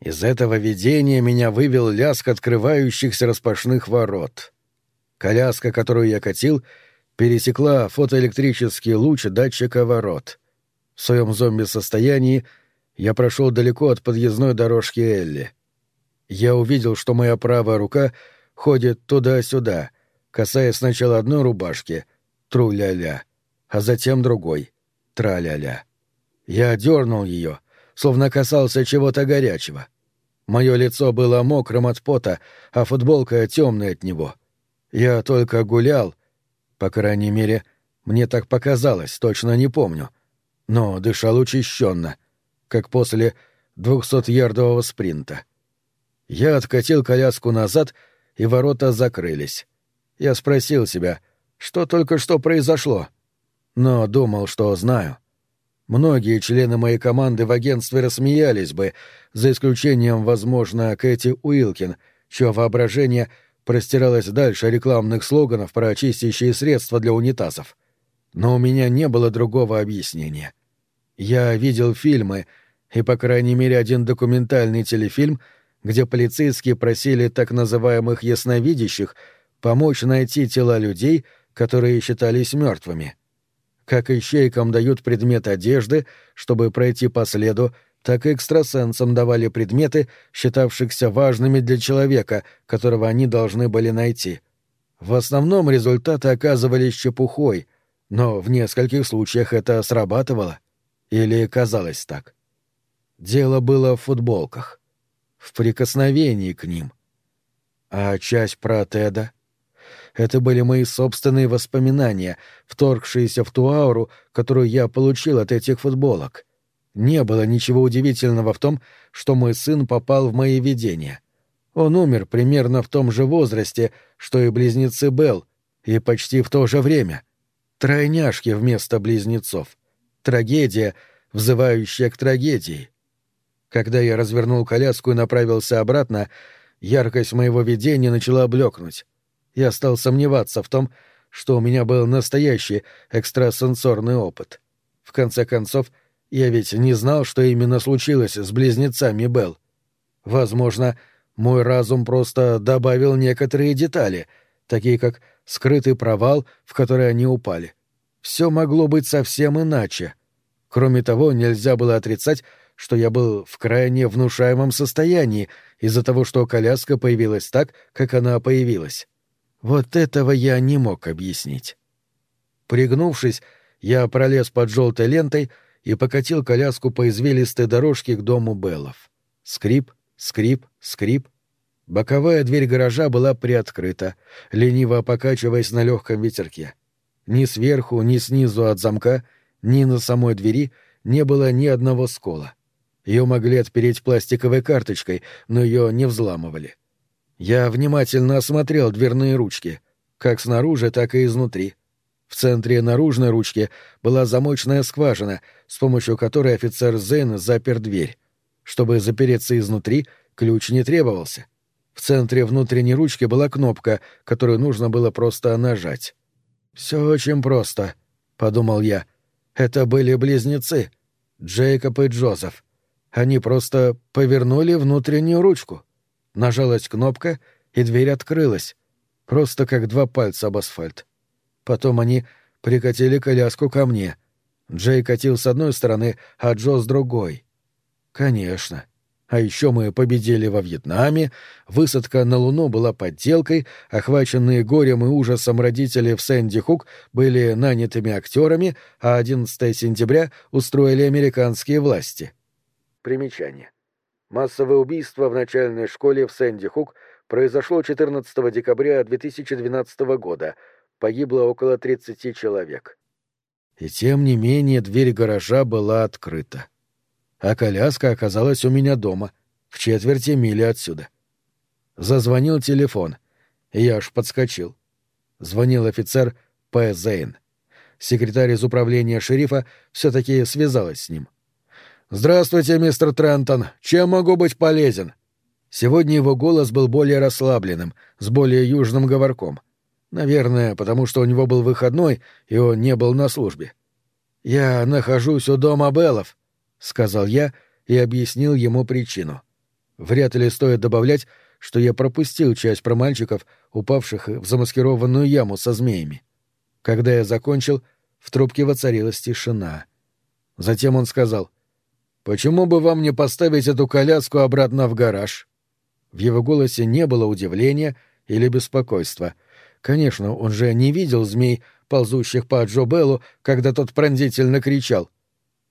Из этого видения меня вывел лязг открывающихся распашных ворот. Коляска, которую я катил, пересекла фотоэлектрический луч датчика ворот. В своем зомби-состоянии я прошел далеко от подъездной дорожки Элли. Я увидел, что моя правая рука ходит туда-сюда, касаясь сначала одной рубашки — тру-ля-ля, а затем другой — тра-ля-ля. Я дернул ее, словно касался чего-то горячего. Мое лицо было мокрым от пота, а футболка темная от него. Я только гулял, по крайней мере, мне так показалось, точно не помню, но дышал учащенно, как после двухсотярдового спринта. Я откатил коляску назад, и ворота закрылись. Я спросил себя, что только что произошло, но думал, что знаю. Многие члены моей команды в агентстве рассмеялись бы, за исключением, возможно, Кэти Уилкин, чье воображение простиралось дальше рекламных слоганов про очистящие средства для унитазов. Но у меня не было другого объяснения. Я видел фильмы, и, по крайней мере, один документальный телефильм, где полицейские просили так называемых ясновидящих помочь найти тела людей, которые считались мертвыми. Как ищейкам дают предмет одежды, чтобы пройти по следу, так и экстрасенсам давали предметы, считавшихся важными для человека, которого они должны были найти. В основном результаты оказывались чепухой, но в нескольких случаях это срабатывало. Или казалось так. Дело было в футболках, в прикосновении к ним. А часть про Теда? Это были мои собственные воспоминания, вторгшиеся в ту ауру, которую я получил от этих футболок. Не было ничего удивительного в том, что мой сын попал в мои видения. Он умер примерно в том же возрасте, что и близнецы Белл, и почти в то же время. Тройняшки вместо близнецов. Трагедия, взывающая к трагедии. Когда я развернул коляску и направился обратно, яркость моего видения начала блекнуть я стал сомневаться в том, что у меня был настоящий экстрасенсорный опыт. В конце концов, я ведь не знал, что именно случилось с близнецами Белл. Возможно, мой разум просто добавил некоторые детали, такие как скрытый провал, в который они упали. Все могло быть совсем иначе. Кроме того, нельзя было отрицать, что я был в крайне внушаемом состоянии из-за того, что коляска появилась так, как она появилась. Вот этого я не мог объяснить. Пригнувшись, я пролез под желтой лентой и покатил коляску по извилистой дорожке к дому Беллов. Скрип, скрип, скрип. Боковая дверь гаража была приоткрыта, лениво покачиваясь на легком ветерке. Ни сверху, ни снизу от замка, ни на самой двери не было ни одного скола. Ее могли отпереть пластиковой карточкой, но ее не взламывали. — я внимательно осмотрел дверные ручки, как снаружи, так и изнутри. В центре наружной ручки была замочная скважина, с помощью которой офицер Зейн запер дверь. Чтобы запереться изнутри, ключ не требовался. В центре внутренней ручки была кнопка, которую нужно было просто нажать. «Все очень просто», — подумал я. «Это были близнецы, Джейкоб и Джозеф. Они просто повернули внутреннюю ручку». Нажалась кнопка, и дверь открылась. Просто как два пальца об асфальт. Потом они прикатили коляску ко мне. Джей катил с одной стороны, а Джо с другой. Конечно. А еще мы победили во Вьетнаме, высадка на Луну была подделкой, охваченные горем и ужасом родители в Сэнди-Хук были нанятыми актерами, а 11 сентября устроили американские власти. Примечание. Массовое убийство в начальной школе в Сэнди-Хук произошло 14 декабря 2012 года. Погибло около 30 человек. И тем не менее дверь гаража была открыта. А коляска оказалась у меня дома, в четверти мили отсюда. Зазвонил телефон, я аж подскочил. Звонил офицер П. Зейн. Секретарь из управления шерифа все-таки связалась с ним. «Здравствуйте, мистер Трентон. Чем могу быть полезен?» Сегодня его голос был более расслабленным, с более южным говорком. Наверное, потому что у него был выходной, и он не был на службе. «Я нахожусь у дома Беллов», — сказал я и объяснил ему причину. Вряд ли стоит добавлять, что я пропустил часть про мальчиков, упавших в замаскированную яму со змеями. Когда я закончил, в трубке воцарилась тишина. Затем он сказал, «Почему бы вам не поставить эту коляску обратно в гараж?» В его голосе не было удивления или беспокойства. Конечно, он же не видел змей, ползущих по Джо Беллу, когда тот пронзительно кричал.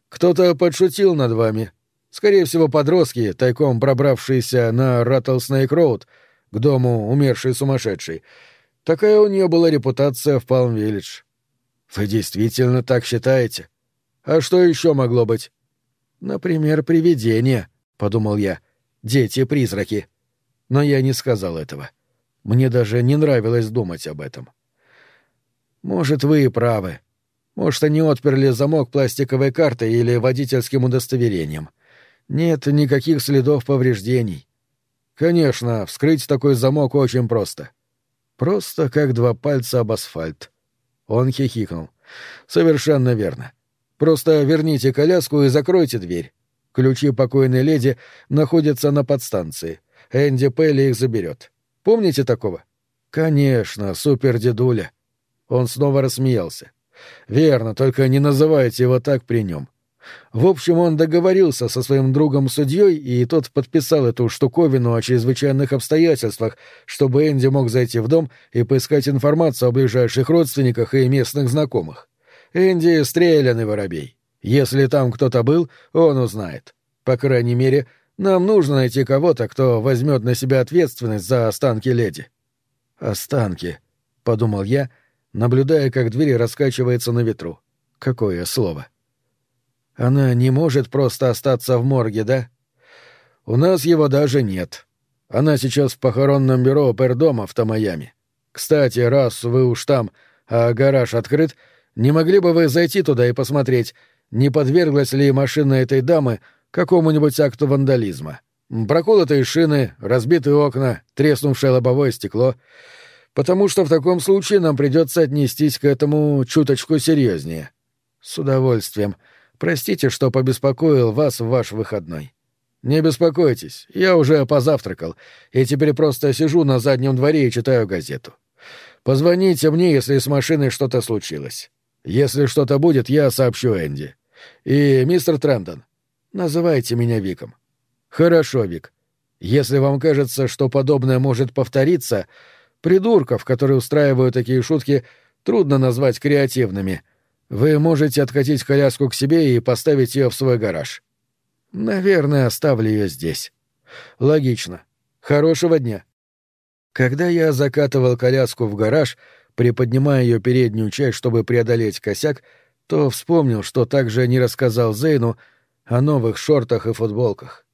«Кто-то подшутил над вами. Скорее всего, подростки, тайком пробравшиеся на Раттлснейк-Роуд, к дому умершей сумасшедшей. Такая у нее была репутация в Палм-Виллидж. Вы действительно так считаете? А что еще могло быть? Например, привидения, — подумал я. Дети-призраки. Но я не сказал этого. Мне даже не нравилось думать об этом. Может, вы и правы. Может, они отперли замок пластиковой картой или водительским удостоверением. Нет никаких следов повреждений. Конечно, вскрыть такой замок очень просто. Просто как два пальца об асфальт. Он хихикнул. Совершенно верно. Просто верните коляску и закройте дверь. Ключи покойной леди находятся на подстанции. Энди Пелли их заберет. Помните такого? Конечно, супер дедуля. Он снова рассмеялся. Верно, только не называйте его так при нем. В общем, он договорился со своим другом-судьей, и тот подписал эту штуковину о чрезвычайных обстоятельствах, чтобы Энди мог зайти в дом и поискать информацию о ближайших родственниках и местных знакомых. Энди — стрелянный воробей. Если там кто-то был, он узнает. По крайней мере, нам нужно найти кого-то, кто возьмет на себя ответственность за останки леди. «Останки», — подумал я, наблюдая, как дверь раскачивается на ветру. Какое слово! — она не может просто остаться в морге, да? У нас его даже нет. Она сейчас в похоронном бюро Пердома в Тамаяме. Кстати, раз вы уж там, а гараж открыт, не могли бы вы зайти туда и посмотреть, не подверглась ли машина этой дамы какому-нибудь акту вандализма? Проколотые шины, разбитые окна, треснувшее лобовое стекло. Потому что в таком случае нам придется отнестись к этому чуточку серьезнее. С удовольствием. — Простите, что побеспокоил вас в ваш выходной. Не беспокойтесь, я уже позавтракал, и теперь просто сижу на заднем дворе и читаю газету. Позвоните мне, если с машиной что-то случилось. Если что-то будет, я сообщу Энди. И, мистер Трентон, называйте меня Виком. Хорошо, Вик. Если вам кажется, что подобное может повториться, придурков, которые устраивают такие шутки, трудно назвать креативными — вы можете откатить коляску к себе и поставить ее в свой гараж. Наверное, оставлю ее здесь. Логично. Хорошего дня. Когда я закатывал коляску в гараж, приподнимая ее переднюю часть, чтобы преодолеть косяк, то вспомнил, что также не рассказал Зейну о новых шортах и футболках.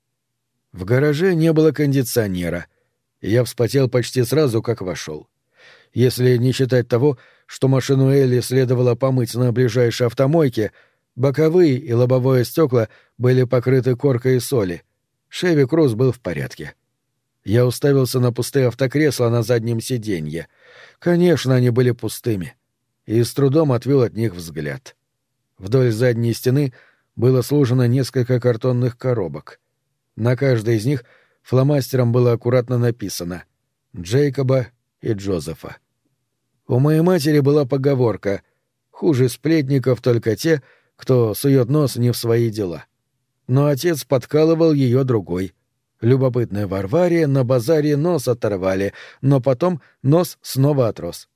В гараже не было кондиционера, и я вспотел почти сразу, как вошел. Если не считать того, что машину Элли следовало помыть на ближайшей автомойке, боковые и лобовое стекла были покрыты коркой соли. Шеви Круз был в порядке. Я уставился на пустые автокресла на заднем сиденье. Конечно, они были пустыми. И с трудом отвел от них взгляд. Вдоль задней стены было сложено несколько картонных коробок. На каждой из них фломастером было аккуратно написано «Джейкоба и Джозефа». У моей матери была поговорка «Хуже сплетников только те, кто сует нос не в свои дела». Но отец подкалывал ее другой. Любопытной Варваре на базаре нос оторвали, но потом нос снова отрос.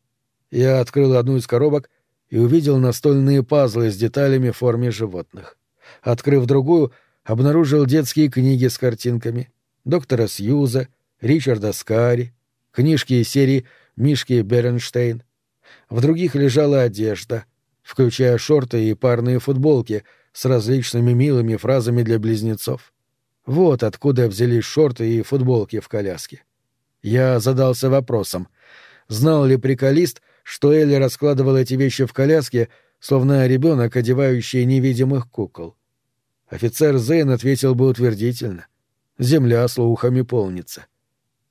Я открыл одну из коробок и увидел настольные пазлы с деталями в форме животных. Открыв другую, обнаружил детские книги с картинками. Доктора Сьюза, Ричарда Скари, книжки из серии Мишки Беренштейн. В других лежала одежда, включая шорты и парные футболки с различными милыми фразами для близнецов. Вот откуда взялись шорты и футболки в коляске. Я задался вопросом, знал ли приколист, что Элли раскладывала эти вещи в коляске, словно ребенок, одевающий невидимых кукол. Офицер Зейн ответил бы утвердительно. Земля слухами полнится.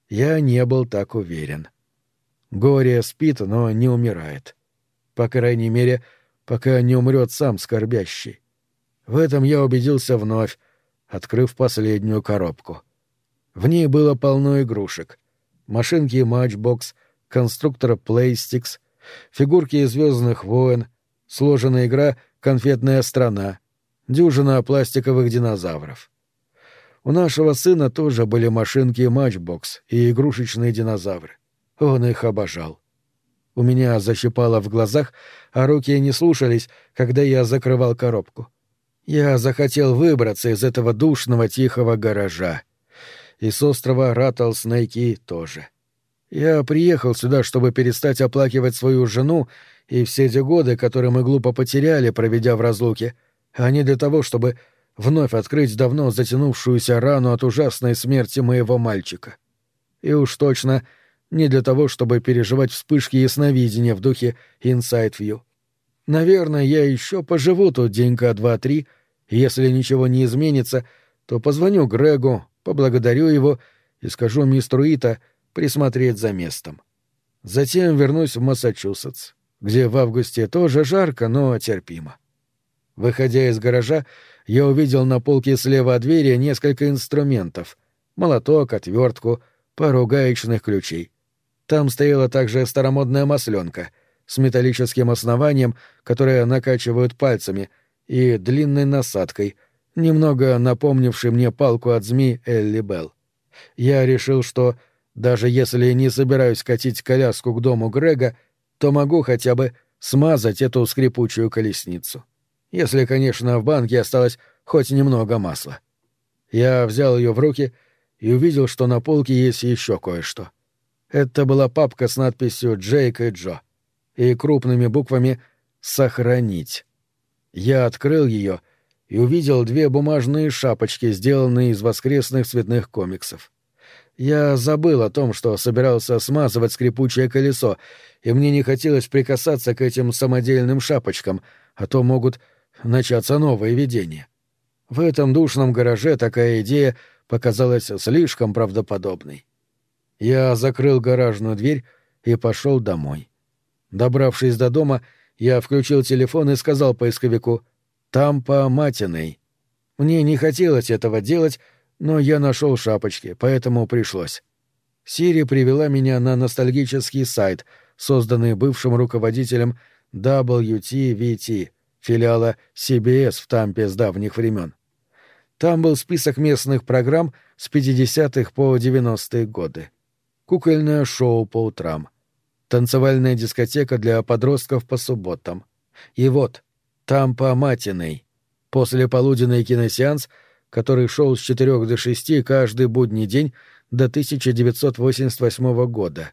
Я не был так уверен. Горе спит, но не умирает. По крайней мере, пока не умрет сам скорбящий. В этом я убедился вновь, открыв последнюю коробку. В ней было полно игрушек. Машинки Matchbox, конструктор Playstix, фигурки из «Звездных войн», сложенная игра «Конфетная страна», дюжина пластиковых динозавров. У нашего сына тоже были машинки Matchbox и игрушечные динозавры. Он их обожал. У меня защипало в глазах, а руки не слушались, когда я закрывал коробку. Я захотел выбраться из этого душного тихого гаража. И с острова Раттлснейки тоже. Я приехал сюда, чтобы перестать оплакивать свою жену и все те годы, которые мы глупо потеряли, проведя в разлуке, а не для того, чтобы вновь открыть давно затянувшуюся рану от ужасной смерти моего мальчика. И уж точно не для того, чтобы переживать вспышки ясновидения в духе Inside View. Наверное, я еще поживу тут денька два-три, если ничего не изменится, то позвоню Грегу, поблагодарю его и скажу мистеру Ита присмотреть за местом. Затем вернусь в Массачусетс, где в августе тоже жарко, но терпимо. Выходя из гаража, я увидел на полке слева от двери несколько инструментов — молоток, отвертку, пару гаечных ключей. Там стояла также старомодная масленка с металлическим основанием, которое накачивают пальцами, и длинной насадкой, немного напомнившей мне палку от змей Элли Белл. Я решил, что даже если не собираюсь катить коляску к дому Грега, то могу хотя бы смазать эту скрипучую колесницу. Если, конечно, в банке осталось хоть немного масла. Я взял ее в руки и увидел, что на полке есть еще кое-что. Это была папка с надписью «Джейк и Джо» и крупными буквами «Сохранить». Я открыл ее и увидел две бумажные шапочки, сделанные из воскресных цветных комиксов. Я забыл о том, что собирался смазывать скрипучее колесо, и мне не хотелось прикасаться к этим самодельным шапочкам, а то могут начаться новые видения. В этом душном гараже такая идея показалась слишком правдоподобной. Я закрыл гаражную дверь и пошел домой. Добравшись до дома, я включил телефон и сказал поисковику «Тампа Матиной». Мне не хотелось этого делать, но я нашел шапочки, поэтому пришлось. Сири привела меня на ностальгический сайт, созданный бывшим руководителем WTVT, филиала CBS в Тампе с давних времен. Там был список местных программ с 50-х по 90-е годы. Кукольное шоу по утрам. Танцевальная дискотека для подростков по субботам. И вот, Тампа Матиной. После полуденный киносеанс, который шел с 4 до 6 каждый будний день до 1988 года.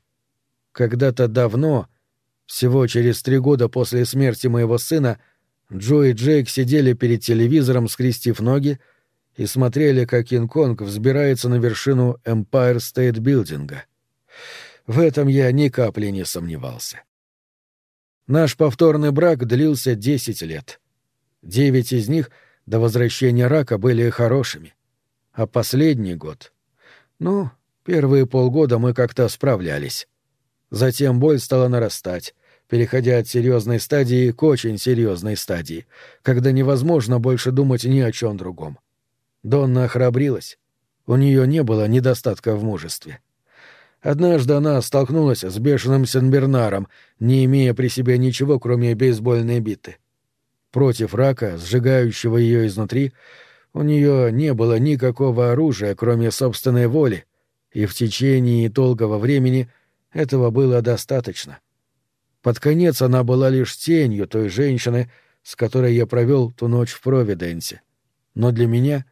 Когда-то давно, всего через три года после смерти моего сына, Джо и Джейк сидели перед телевизором, скрестив ноги, и смотрели, как Кинг-Конг взбирается на вершину Empire State Билдинга. В этом я ни капли не сомневался. Наш повторный брак длился десять лет. Девять из них до возвращения рака были хорошими. А последний год... Ну, первые полгода мы как-то справлялись. Затем боль стала нарастать, переходя от серьезной стадии к очень серьезной стадии, когда невозможно больше думать ни о чем другом. Донна охрабрилась. У нее не было недостатка в мужестве. Однажды она столкнулась с бешеным Сенбернаром, не имея при себе ничего, кроме бейсбольной биты. Против рака, сжигающего ее изнутри, у нее не было никакого оружия, кроме собственной воли, и в течение долгого времени этого было достаточно — под конец она была лишь тенью той женщины, с которой я провел ту ночь в Провиденсе. Но для меня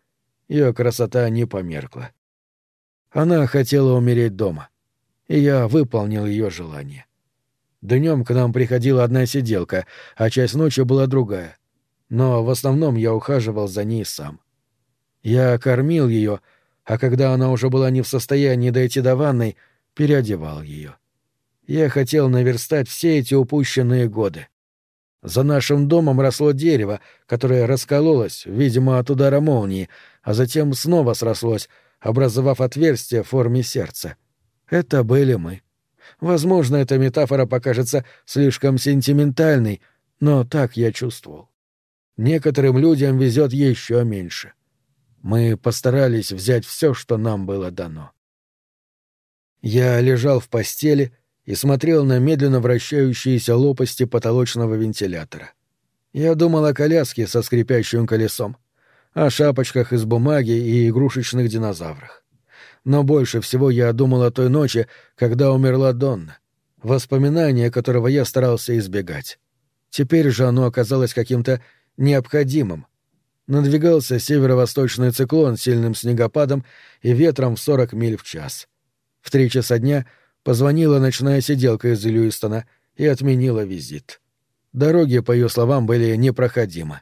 ее красота не померкла. Она хотела умереть дома, и я выполнил ее желание. Днем к нам приходила одна сиделка, а часть ночи была другая. Но в основном я ухаживал за ней сам. Я кормил ее, а когда она уже была не в состоянии дойти до ванной, переодевал ее. Я хотел наверстать все эти упущенные годы. За нашим домом росло дерево, которое раскололось, видимо, от удара молнии, а затем снова срослось, образовав отверстие в форме сердца. Это были мы. Возможно, эта метафора покажется слишком сентиментальной, но так я чувствовал. Некоторым людям везет еще меньше. Мы постарались взять все, что нам было дано. Я лежал в постели и смотрел на медленно вращающиеся лопасти потолочного вентилятора. Я думал о коляске со скрипящим колесом, о шапочках из бумаги и игрушечных динозаврах. Но больше всего я думал о той ночи, когда умерла Донна, воспоминание которого я старался избегать. Теперь же оно оказалось каким-то необходимым. Надвигался северо-восточный циклон с сильным снегопадом и ветром в 40 миль в час. В три часа дня позвонила ночная сиделка из Льюистона и отменила визит. Дороги, по ее словам, были непроходимы.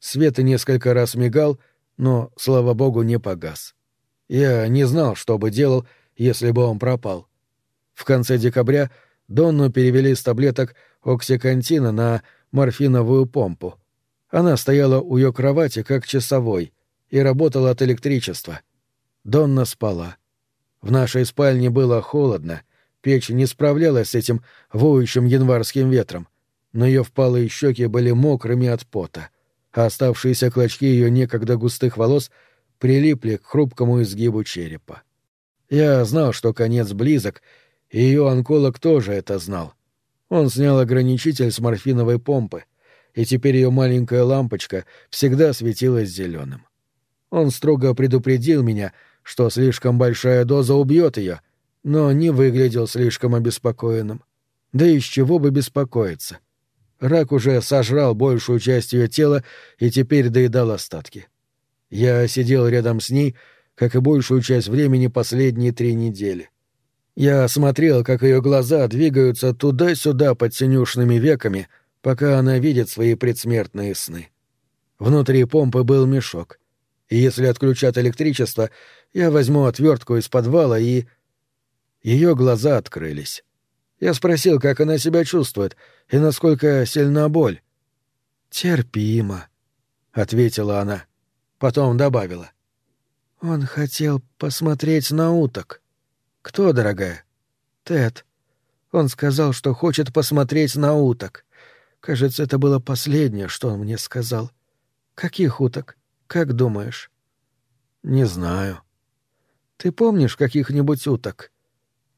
Свет несколько раз мигал, но, слава богу, не погас. Я не знал, что бы делал, если бы он пропал. В конце декабря Донну перевели с таблеток оксикантина на морфиновую помпу. Она стояла у ее кровати как часовой и работала от электричества. Донна спала. В нашей спальне было холодно, печь не справлялась с этим воющим январским ветром, но ее впалые щеки были мокрыми от пота, а оставшиеся клочки ее некогда густых волос прилипли к хрупкому изгибу черепа. Я знал, что конец близок, и ее онколог тоже это знал. Он снял ограничитель с морфиновой помпы, и теперь ее маленькая лампочка всегда светилась зеленым. Он строго предупредил меня, что слишком большая доза убьет ее, но не выглядел слишком обеспокоенным. Да из чего бы беспокоиться? Рак уже сожрал большую часть ее тела и теперь доедал остатки. Я сидел рядом с ней, как и большую часть времени последние три недели. Я смотрел, как ее глаза двигаются туда-сюда под синюшными веками, пока она видит свои предсмертные сны. Внутри помпы был мешок. И если отключат электричество, я возьму отвертку из подвала и... Ее глаза открылись. Я спросил, как она себя чувствует и насколько сильна боль. «Терпимо», — ответила она. Потом добавила. «Он хотел посмотреть на уток». «Кто, дорогая?» «Тед. Он сказал, что хочет посмотреть на уток. Кажется, это было последнее, что он мне сказал. Каких уток? Как думаешь?» «Не знаю». «Ты помнишь каких-нибудь уток?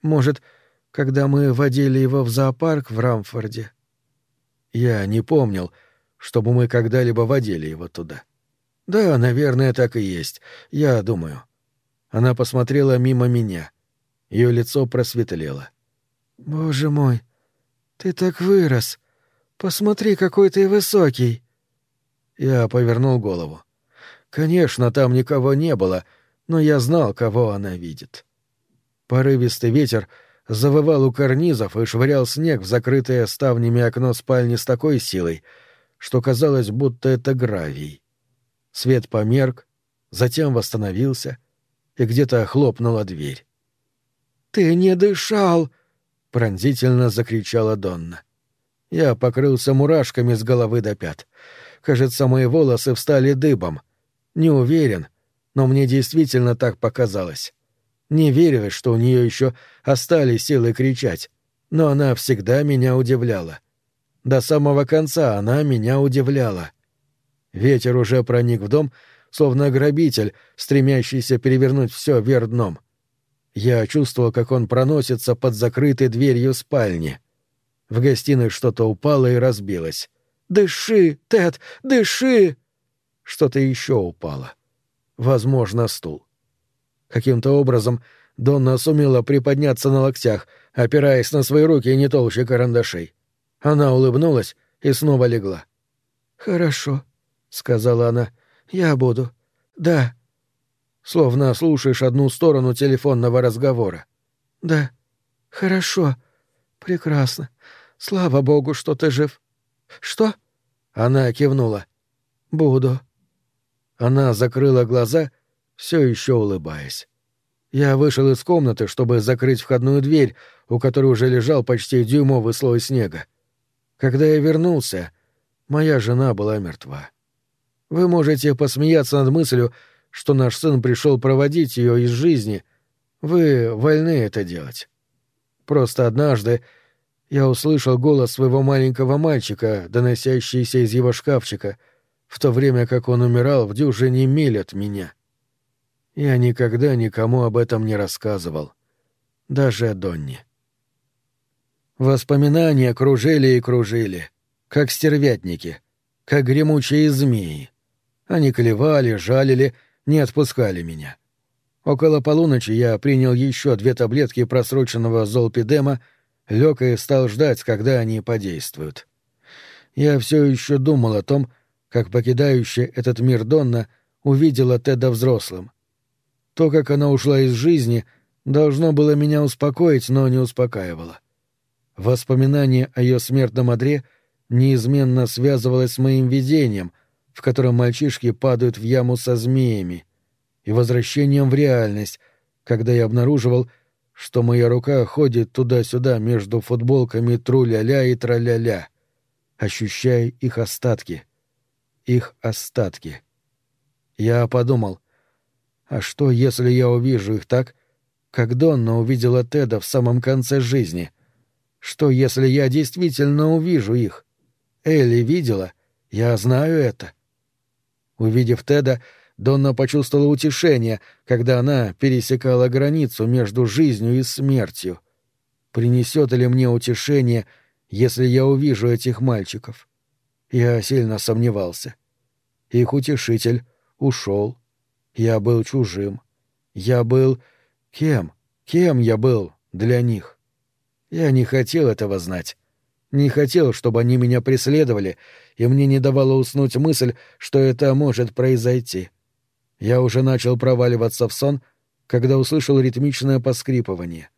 Может, когда мы водили его в зоопарк в Рамфорде?» Я не помнил, чтобы мы когда-либо водили его туда. Да, наверное, так и есть. Я думаю. Она посмотрела мимо меня. Ее лицо просветлело. «Боже мой, ты так вырос. Посмотри, какой ты высокий!» Я повернул голову. Конечно, там никого не было, но я знал, кого она видит. Порывистый ветер завывал у карнизов и швырял снег в закрытое ставнями окно спальни с такой силой, что казалось, будто это гравий. Свет померк, затем восстановился, и где-то хлопнула дверь. «Ты не дышал!» — пронзительно закричала Донна. Я покрылся мурашками с головы до пят. Кажется, мои волосы встали дыбом. Не уверен, но мне действительно так показалось. Не верилось, что у нее еще остались силы кричать, но она всегда меня удивляла. До самого конца она меня удивляла. Ветер уже проник в дом, словно грабитель, стремящийся перевернуть все вверх дном. Я чувствовал, как он проносится под закрытой дверью спальни. В гостиной что-то упало и разбилось. «Дыши, Тед, дыши!» Что-то еще упало. Возможно, стул. Каким-то образом Донна сумела приподняться на локтях, опираясь на свои руки не толще карандашей. Она улыбнулась и снова легла. «Хорошо», — сказала она. «Я буду. Да, словно слушаешь одну сторону телефонного разговора. «Да, хорошо, прекрасно. Слава богу, что ты жив». «Что?» Она кивнула. «Буду». Она закрыла глаза, все еще улыбаясь. Я вышел из комнаты, чтобы закрыть входную дверь, у которой уже лежал почти дюймовый слой снега. Когда я вернулся, моя жена была мертва. Вы можете посмеяться над мыслью, что наш сын пришел проводить ее из жизни, вы вольны это делать. Просто однажды я услышал голос своего маленького мальчика, доносящийся из его шкафчика, в то время как он умирал в дюжине миль от меня. Я никогда никому об этом не рассказывал. Даже Донни. Воспоминания кружили и кружили, как стервятники, как гремучие змеи. Они клевали, жалили, не отпускали меня. Около полуночи я принял еще две таблетки просроченного золпидема, лег и стал ждать, когда они подействуют. Я все еще думал о том, как покидающая этот мир Донна увидела Теда взрослым. То, как она ушла из жизни, должно было меня успокоить, но не успокаивало. Воспоминание о ее смертном одре неизменно связывалось с моим видением, в котором мальчишки падают в яму со змеями, и возвращением в реальность, когда я обнаруживал, что моя рука ходит туда-сюда между футболками тру-ля-ля и тра-ля-ля, ощущая их остатки. Их остатки. Я подумал, а что, если я увижу их так, как Донна увидела Теда в самом конце жизни? Что, если я действительно увижу их? Элли видела, я знаю это. Увидев Теда, Донна почувствовала утешение, когда она пересекала границу между жизнью и смертью. Принесет ли мне утешение, если я увижу этих мальчиков? Я сильно сомневался. Их утешитель ушел. Я был чужим. Я был... Кем? Кем я был для них? Я не хотел этого знать. Не хотел, чтобы они меня преследовали, и мне не давала уснуть мысль, что это может произойти. Я уже начал проваливаться в сон, когда услышал ритмичное поскрипывание.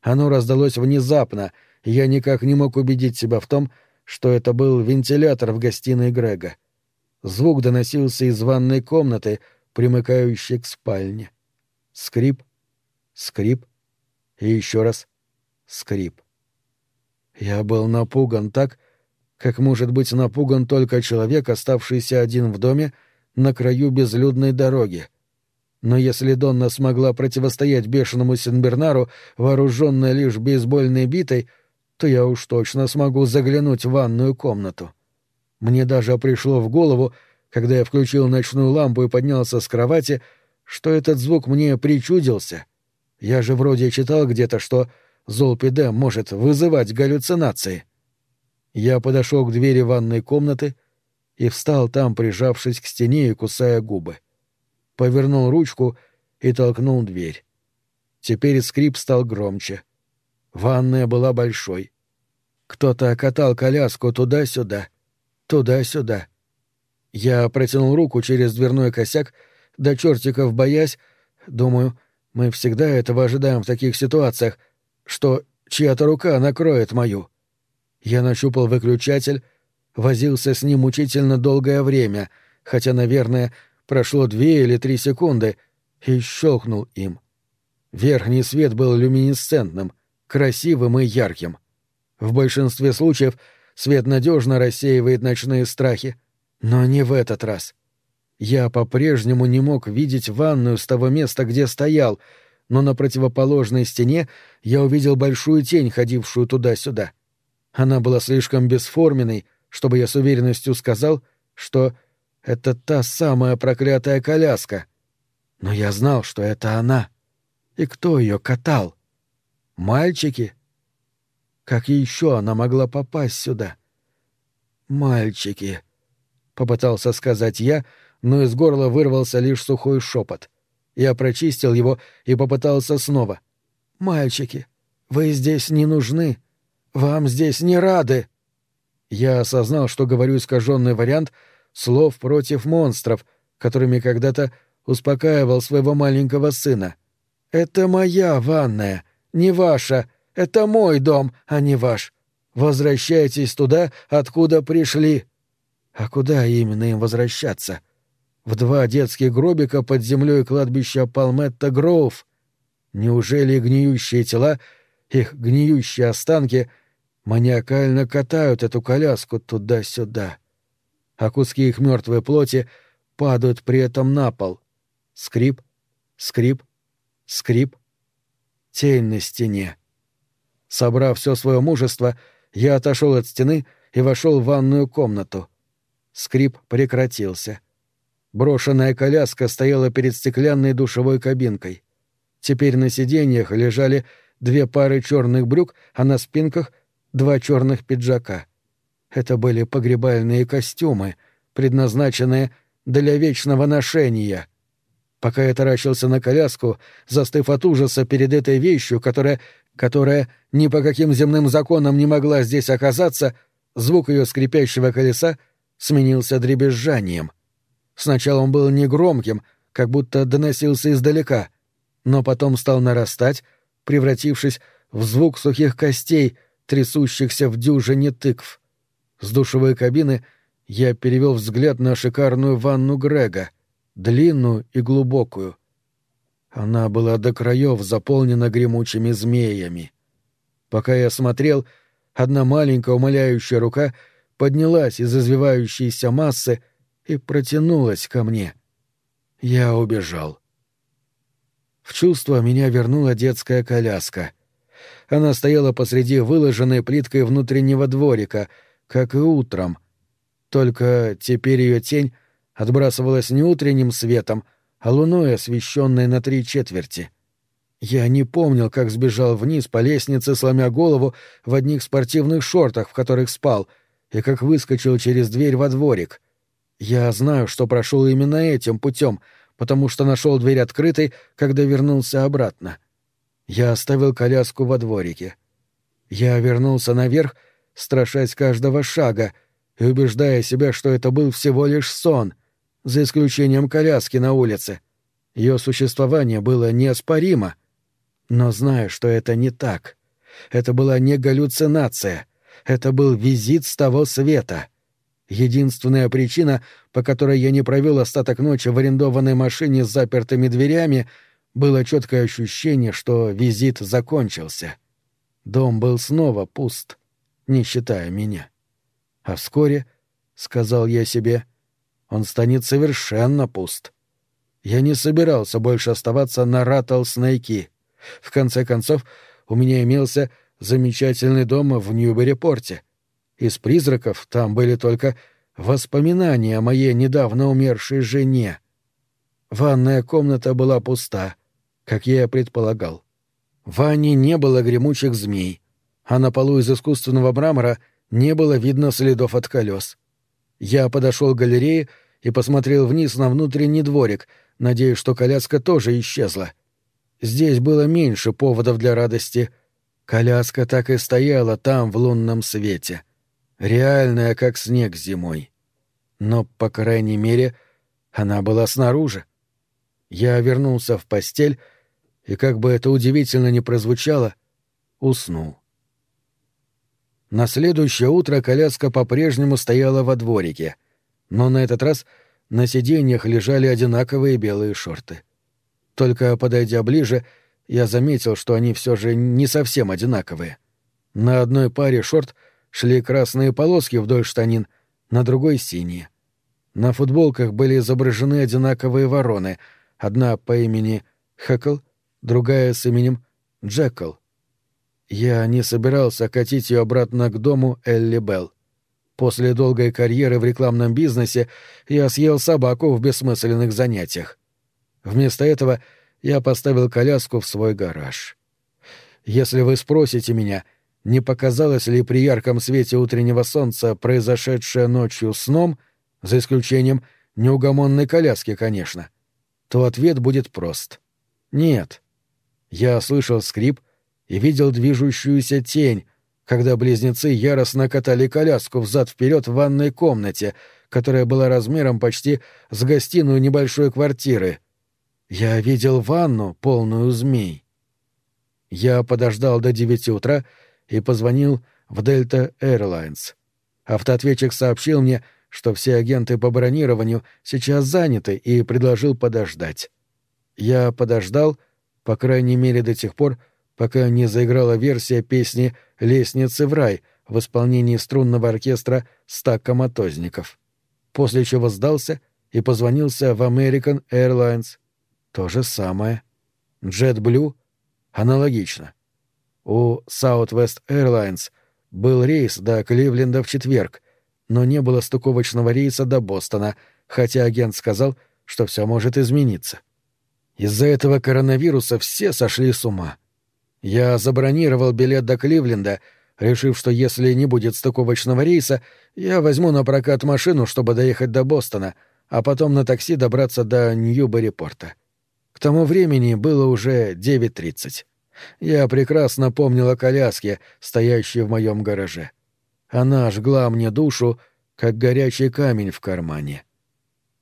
Оно раздалось внезапно, и я никак не мог убедить себя в том, что это был вентилятор в гостиной Грега. Звук доносился из ванной комнаты, примыкающей к спальне. Скрип, скрип и еще раз скрип. Я был напуган так, как может быть напуган только человек, оставшийся один в доме на краю безлюдной дороги. Но если Донна смогла противостоять бешеному Синбернару, вооруженная лишь бейсбольной битой, то я уж точно смогу заглянуть в ванную комнату. Мне даже пришло в голову, когда я включил ночную лампу и поднялся с кровати, что этот звук мне причудился. Я же вроде читал где-то, что золпидем может вызывать галлюцинации. Я подошел к двери ванной комнаты и встал там, прижавшись к стене и кусая губы. Повернул ручку и толкнул дверь. Теперь скрип стал громче. Ванная была большой. Кто-то катал коляску туда-сюда, туда-сюда. Я протянул руку через дверной косяк, до чертиков боясь, думаю, мы всегда этого ожидаем в таких ситуациях, что чья-то рука накроет мою. Я нащупал выключатель, возился с ним мучительно долгое время, хотя, наверное, прошло две или три секунды, и щелкнул им. Верхний свет был люминесцентным, красивым и ярким. В большинстве случаев свет надежно рассеивает ночные страхи, но не в этот раз. Я по-прежнему не мог видеть ванную с того места, где стоял, но на противоположной стене я увидел большую тень, ходившую туда-сюда. Она была слишком бесформенной, чтобы я с уверенностью сказал, что это та самая проклятая коляска. Но я знал, что это она. И кто ее катал? Мальчики? Как еще она могла попасть сюда? Мальчики, — попытался сказать я, но из горла вырвался лишь сухой шепот. Я прочистил его и попытался снова. «Мальчики, вы здесь не нужны. Вам здесь не рады». Я осознал, что говорю искаженный вариант слов против монстров, которыми когда-то успокаивал своего маленького сына. «Это моя ванная, не ваша. Это мой дом, а не ваш. Возвращайтесь туда, откуда пришли». А куда именно им возвращаться? В два детских гробика под землей кладбища Палметта Гроув? Неужели гниющие тела, их гниющие останки — маниакально катают эту коляску туда-сюда. А куски их мертвой плоти падают при этом на пол. Скрип, скрип, скрип. Тень на стене. Собрав все свое мужество, я отошел от стены и вошел в ванную комнату. Скрип прекратился. Брошенная коляска стояла перед стеклянной душевой кабинкой. Теперь на сиденьях лежали две пары черных брюк, а на спинках — два черных пиджака. Это были погребальные костюмы, предназначенные для вечного ношения. Пока я таращился на коляску, застыв от ужаса перед этой вещью, которая, которая ни по каким земным законам не могла здесь оказаться, звук ее скрипящего колеса сменился дребезжанием. Сначала он был негромким, как будто доносился издалека, но потом стал нарастать, превратившись в звук сухих костей, трясущихся в дюжине тыкв. С душевой кабины я перевел взгляд на шикарную ванну Грега, длинную и глубокую. Она была до краев заполнена гремучими змеями. Пока я смотрел, одна маленькая умоляющая рука поднялась из извивающейся массы и протянулась ко мне. Я убежал. В чувство меня вернула детская коляска. Она стояла посреди выложенной плиткой внутреннего дворика, как и утром. Только теперь ее тень отбрасывалась не утренним светом, а луной, освещенной на три четверти. Я не помнил, как сбежал вниз по лестнице, сломя голову в одних спортивных шортах, в которых спал, и как выскочил через дверь во дворик. Я знаю, что прошел именно этим путем, потому что нашел дверь открытой, когда вернулся обратно. Я оставил коляску во дворике. Я вернулся наверх, страшась каждого шага и убеждая себя, что это был всего лишь сон, за исключением коляски на улице. Ее существование было неоспоримо. Но зная, что это не так. Это была не галлюцинация. Это был визит с того света — Единственная причина, по которой я не провел остаток ночи в арендованной машине с запертыми дверями, было четкое ощущение, что визит закончился. Дом был снова пуст, не считая меня. А вскоре, — сказал я себе, — он станет совершенно пуст. Я не собирался больше оставаться на Раттлснейки. В конце концов, у меня имелся замечательный дом в Ньюбери-порте — из призраков там были только воспоминания о моей недавно умершей жене. Ванная комната была пуста, как я и предполагал. В ванне не было гремучих змей, а на полу из искусственного мрамора не было видно следов от колес. Я подошел к галерее и посмотрел вниз на внутренний дворик, надеясь, что коляска тоже исчезла. Здесь было меньше поводов для радости. Коляска так и стояла там, в лунном свете — реальная, как снег зимой. Но, по крайней мере, она была снаружи. Я вернулся в постель и, как бы это удивительно ни прозвучало, уснул. На следующее утро коляска по-прежнему стояла во дворике, но на этот раз на сиденьях лежали одинаковые белые шорты. Только подойдя ближе, я заметил, что они все же не совсем одинаковые. На одной паре шорт — шли красные полоски вдоль штанин, на другой — синие. На футболках были изображены одинаковые вороны, одна по имени Хэкл, другая с именем Джекл. Я не собирался катить ее обратно к дому Элли Белл. После долгой карьеры в рекламном бизнесе я съел собаку в бессмысленных занятиях. Вместо этого я поставил коляску в свой гараж. Если вы спросите меня, не показалось ли при ярком свете утреннего солнца произошедшее ночью сном, за исключением неугомонной коляски, конечно, то ответ будет прост. Нет. Я слышал скрип и видел движущуюся тень, когда близнецы яростно катали коляску взад-вперед в ванной комнате, которая была размером почти с гостиную небольшой квартиры. Я видел ванну, полную змей. Я подождал до девяти утра и позвонил в Delta Airlines. Автоответчик сообщил мне, что все агенты по бронированию сейчас заняты и предложил подождать. Я подождал, по крайней мере до тех пор, пока не заиграла версия песни «Лестницы в рай» в исполнении струнного оркестра «Стака мотозников». После чего сдался и позвонился в American Airlines. То же самое. JetBlue — аналогично. У Southwest Airlines был рейс до Кливленда в четверг, но не было стыковочного рейса до Бостона, хотя агент сказал, что все может измениться. Из-за этого коронавируса все сошли с ума. Я забронировал билет до Кливленда, решив, что если не будет стыковочного рейса, я возьму на прокат машину, чтобы доехать до Бостона, а потом на такси добраться до Ньюбери-порта. К тому времени было уже 9.30. Я прекрасно помнил о коляске, стоящей в моем гараже. Она жгла мне душу, как горячий камень в кармане.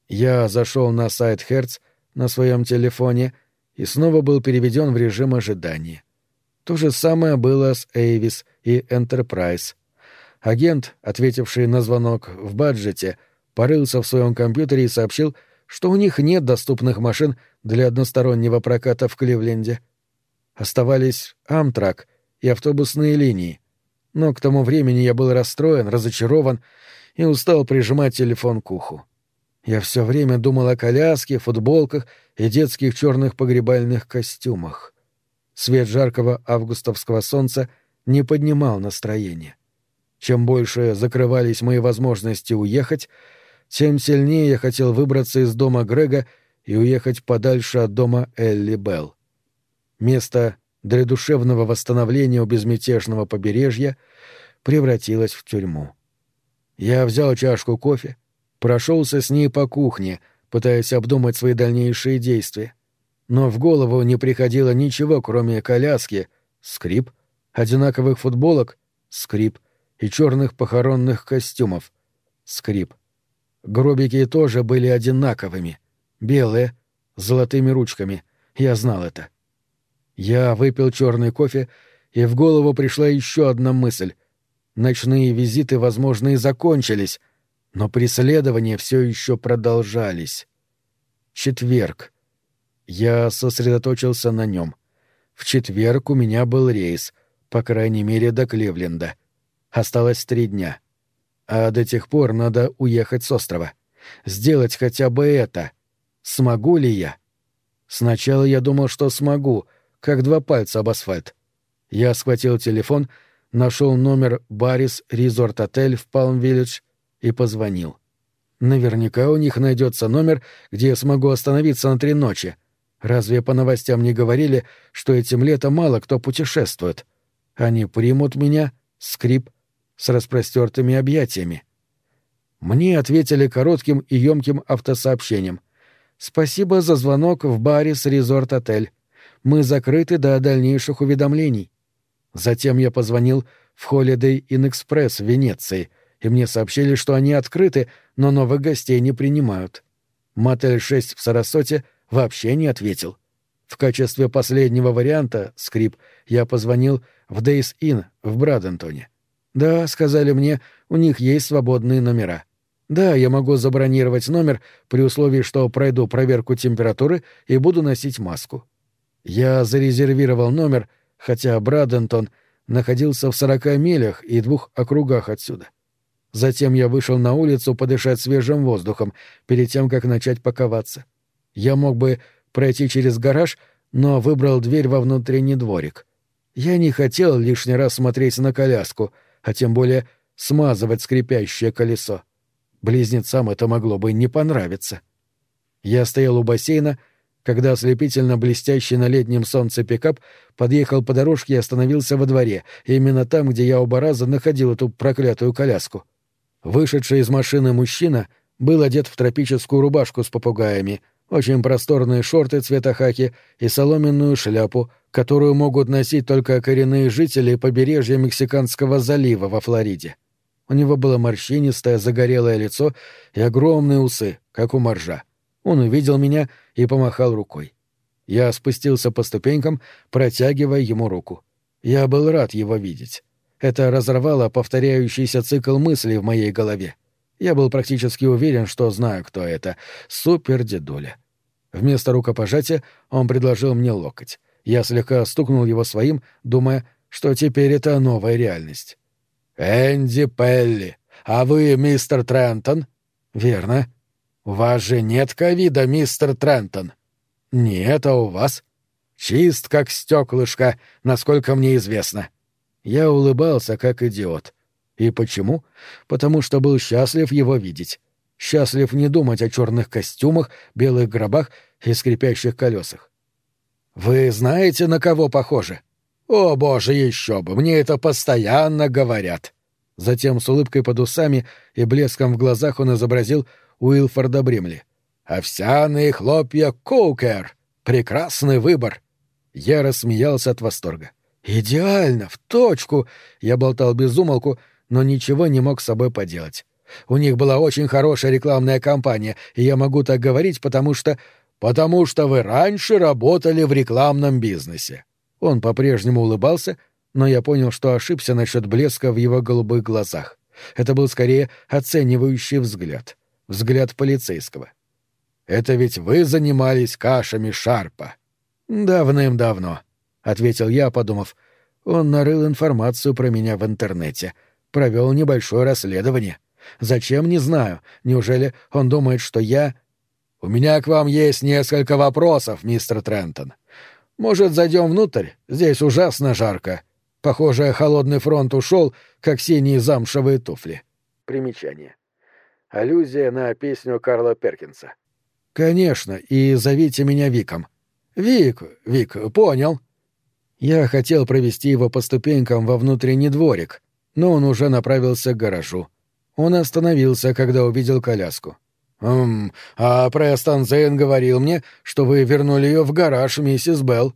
Я зашел на сайт Hertz на своем телефоне и снова был переведен в режим ожидания. То же самое было с Эйвис и Enterprise. Агент, ответивший на звонок в баджете, порылся в своем компьютере и сообщил, что у них нет доступных машин для одностороннего проката в Кливленде. Оставались Амтрак и автобусные линии. Но к тому времени я был расстроен, разочарован и устал прижимать телефон к уху. Я все время думал о коляске, футболках и детских черных погребальных костюмах. Свет жаркого августовского солнца не поднимал настроение. Чем больше закрывались мои возможности уехать, тем сильнее я хотел выбраться из дома Грега и уехать подальше от дома Элли Белл. Место для душевного восстановления у безмятежного побережья превратилось в тюрьму. Я взял чашку кофе, прошелся с ней по кухне, пытаясь обдумать свои дальнейшие действия. Но в голову не приходило ничего, кроме коляски, скрип, одинаковых футболок, скрип и черных похоронных костюмов, скрип. Гробики тоже были одинаковыми, белые, с золотыми ручками. Я знал это. Я выпил черный кофе, и в голову пришла еще одна мысль. Ночные визиты, возможно, и закончились — но преследования все еще продолжались. Четверг. Я сосредоточился на нем. В четверг у меня был рейс, по крайней мере, до Кливленда. Осталось три дня. А до тех пор надо уехать с острова. Сделать хотя бы это. Смогу ли я? Сначала я думал, что смогу, как два пальца об асфальт. Я схватил телефон, нашел номер Барис Резорт Отель в Палм-Виллидж и позвонил. Наверняка у них найдется номер, где я смогу остановиться на три ночи. Разве по новостям не говорили, что этим летом мало кто путешествует? Они примут меня, скрип, с распростертыми объятиями. Мне ответили коротким и емким автосообщением. «Спасибо за звонок в баре с Резорт-отель. Мы закрыты до дальнейших уведомлений». Затем я позвонил в Holiday Inn Express в Венеции — и мне сообщили, что они открыты, но новых гостей не принимают. Мотель 6 в Сарасоте вообще не ответил. В качестве последнего варианта, скрип, я позвонил в Days Inn в Брадентоне. Да, сказали мне, у них есть свободные номера. Да, я могу забронировать номер при условии, что пройду проверку температуры и буду носить маску. Я зарезервировал номер, хотя Брадентон находился в сорока милях и двух округах отсюда. — Затем я вышел на улицу подышать свежим воздухом, перед тем, как начать паковаться. Я мог бы пройти через гараж, но выбрал дверь во внутренний дворик. Я не хотел лишний раз смотреть на коляску, а тем более смазывать скрипящее колесо. Близнецам это могло бы не понравиться. Я стоял у бассейна, когда ослепительно блестящий на летнем солнце пикап подъехал по дорожке и остановился во дворе, именно там, где я оба раза находил эту проклятую коляску. Вышедший из машины мужчина был одет в тропическую рубашку с попугаями, очень просторные шорты цвета хаки и соломенную шляпу, которую могут носить только коренные жители побережья Мексиканского залива во Флориде. У него было морщинистое загорелое лицо и огромные усы, как у моржа. Он увидел меня и помахал рукой. Я спустился по ступенькам, протягивая ему руку. Я был рад его видеть. Это разорвало повторяющийся цикл мыслей в моей голове. Я был практически уверен, что знаю, кто это. Супер-дедуля. Вместо рукопожатия он предложил мне локоть. Я слегка стукнул его своим, думая, что теперь это новая реальность. «Энди Пелли, а вы мистер Трентон?» «Верно». «У вас же нет ковида, мистер Трентон?» «Нет, а у вас?» «Чист, как стеклышко, насколько мне известно». Я улыбался, как идиот. И почему? Потому что был счастлив его видеть. счастлив не думать о черных костюмах, белых гробах и скрипящих колесах. «Вы знаете, на кого похоже?» «О, боже, еще бы! Мне это постоянно говорят!» Затем с улыбкой под усами и блеском в глазах он изобразил Уилфорда Бримли. «Овсяные хлопья Коукер! Прекрасный выбор!» Я рассмеялся от восторга. «Идеально! В точку!» Я болтал без умолку, но ничего не мог с собой поделать. У них была очень хорошая рекламная кампания, и я могу так говорить, потому что... «Потому что вы раньше работали в рекламном бизнесе». Он по-прежнему улыбался, но я понял, что ошибся насчет блеска в его голубых глазах. Это был скорее оценивающий взгляд. Взгляд полицейского. «Это ведь вы занимались кашами Шарпа?» «Давным-давно», — ответил я, подумав. «Он нарыл информацию про меня в интернете, провел небольшое расследование. Зачем, не знаю. Неужели он думает, что я...» «У меня к вам есть несколько вопросов, мистер Трентон. Может, зайдем внутрь? Здесь ужасно жарко. Похоже, холодный фронт ушел, как синие замшевые туфли». Примечание. Аллюзия на песню Карла Перкинса. «Конечно, и зовите меня Виком». «Вик, Вик, понял». Я хотел провести его по ступенькам во внутренний дворик, но он уже направился к гаражу. Он остановился, когда увидел коляску. «Эм, а Престон Зейн говорил мне, что вы вернули ее в гараж, миссис Белл».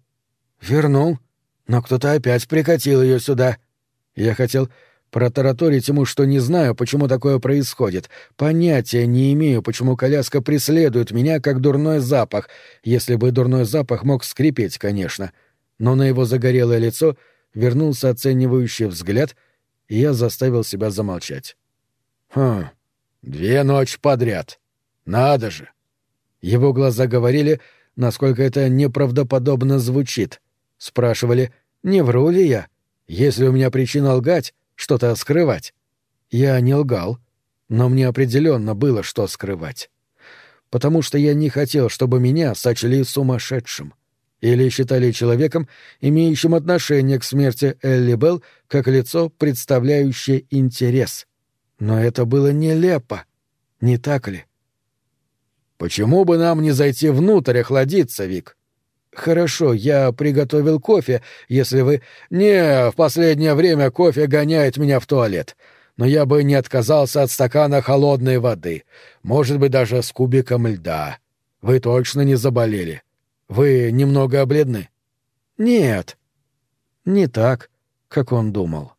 «Вернул? Но кто-то опять прикатил ее сюда». Я хотел протараторить ему, что не знаю, почему такое происходит. Понятия не имею, почему коляска преследует меня, как дурной запах, если бы дурной запах мог скрипеть, конечно. Но на его загорелое лицо вернулся оценивающий взгляд, и я заставил себя замолчать. «Хм, две ночи подряд. Надо же!» Его глаза говорили, насколько это неправдоподобно звучит. Спрашивали, не вру ли я? Если у меня причина лгать, что-то скрывать. Я не лгал, но мне определенно было что скрывать. Потому что я не хотел, чтобы меня сочли сумасшедшим. Или считали человеком, имеющим отношение к смерти Элли Белл как лицо, представляющее интерес. Но это было нелепо, не так ли? «Почему бы нам не зайти внутрь охладиться, Вик?» «Хорошо, я приготовил кофе, если вы...» «Не, в последнее время кофе гоняет меня в туалет. Но я бы не отказался от стакана холодной воды. Может быть, даже с кубиком льда. Вы точно не заболели. Вы немного бледны?» «Нет». Не так, как он думал.